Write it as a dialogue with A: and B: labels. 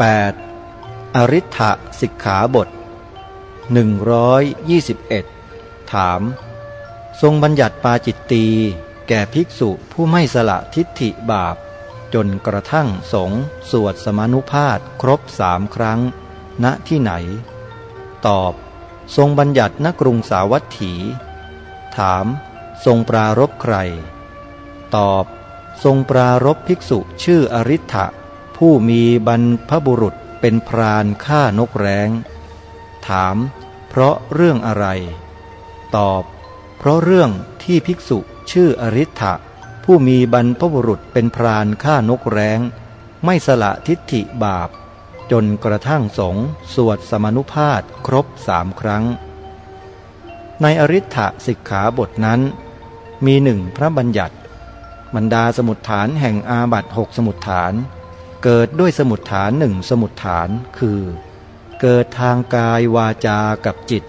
A: 8. อริ t ะสิกขาบท 121 ถาม ทรงบัญญัติปาจิตตีแก่ภิกษุผู้ไม่สละทิฏฐิบาป จนกระทั่งสงสวดสมานุภาพครบสามครั้ง ณที่ไหน ตอบ ทรงบัญญัติณกรุงสาวัตถี ถาม ทรงปรารบใคร ตอบ ทรงปรารบภิกษุชื่ออริ t ะ ผู้มีบรรพบุรุษเป็นพรานฆ่านกแร้ง ถาม เพราะเรื่องอะไร ตอบ เพราะเรื่องที่ภิกษุชื่ออริ t ะผู้มีบรรพบุรุษเป็นพรานฆ่านกแร้ง ไม่สละทิฏฐิบาป จนกระทั่งสงสวดสมนุภาพครบสามครั้ง ในอริ t ะสิกขาบทนั้น มีหนึ่งพระบัญญัติ บรรดาสมุดฐานแห่งอาบัตหกสมุดฐาน เกิดด้วยสมุดฐานหนึ่งสมุดฐานคือ เกิดทางกายวาจากับจิต